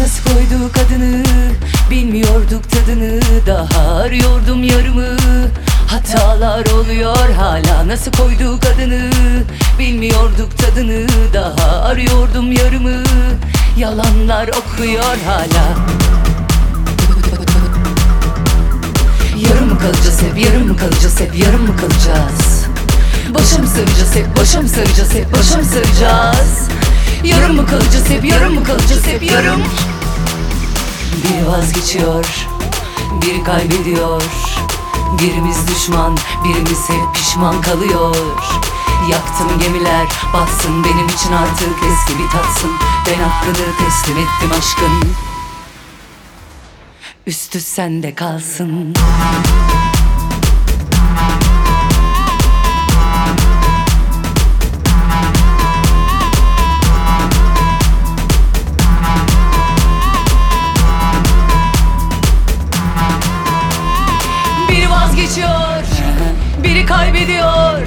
Nasıl koyduk adını Bilmiyorduk tadını. Daha arıyordum yarımı. Hatalar oluyor hala Nasıl koyduk adını Bilmiyorduk tadını. Daha arıyordum yarımı. Yalanlar okuyor hala. Yarım mı kalacağız hep yarım mı kalacağız hep yarım mı kalacağız? Başa saracağız hep başa saracağız hep başa saracağız Kalacağız hep yarım mı kalacağız hep yarım. Biri vazgeçiyor biri kaybediyor. Birimiz düşman birimiz hep pişman kalıyor. Yaktım gemiler batsın benim için artık eski bir tatsın. Ben hakkını teslim ettim aşkın. Üstü sende kalsın Biri vazgeçiyor, biri kaybediyor.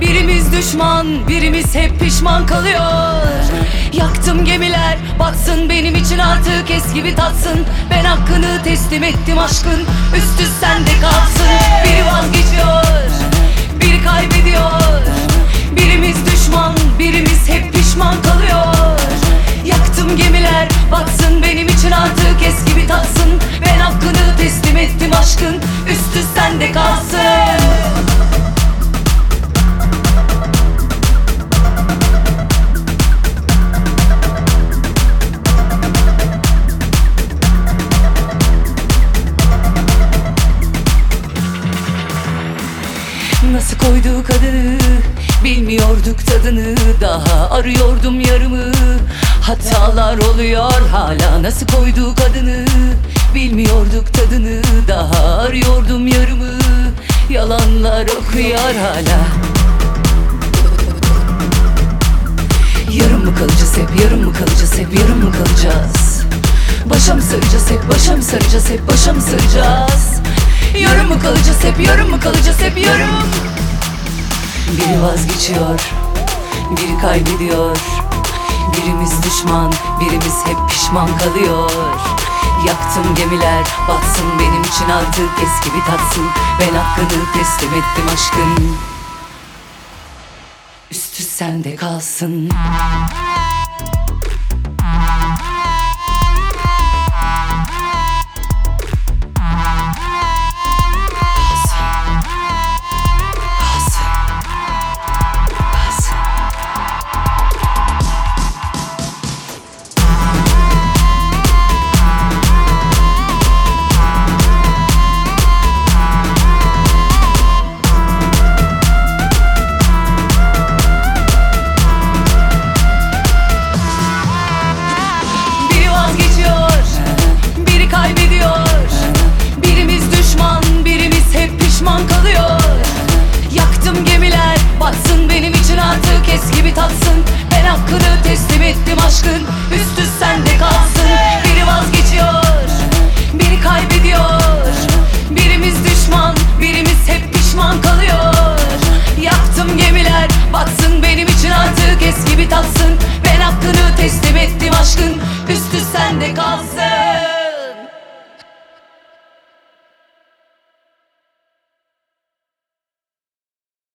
Birimiz düşman, birimiz hep pişman kalıyor. Yaktım gemiler, batsın benim için artık eski bir tatsın. Ben hakkını teslim ettim aşkın, üstü sende kalsın. Biri vazgeçiyor, biri kaybediyor. Birimiz düşman, aşkın, üstü sende kalsın. Nasıl koyduk adını Bilmiyorduk tadını. Daha arıyordum yarımı. Hatalar oluyor hala. Nasıl koyduk adını Bilmiyorduk tadını. Daha arıyordum yarımı. Yalanlar okuyor hala. Yarım mı kalacağız hep yarım mı kalacağız hep yarım mı kalacağız? Başa mı saracağız hep başa mı saracağız hep başa mı saracağız? Yarım mı kalacağız hep yarım mı kalacağız hep yarım? Biri vazgeçiyor biri kaybediyor. Birimiz düşman birimiz hep pişman kalıyor Yaktım gemiler batsın benim için artık eski bir tatsın. Ben hakkını teslim ettim aşkın. Üstü sende kalsın déconcert.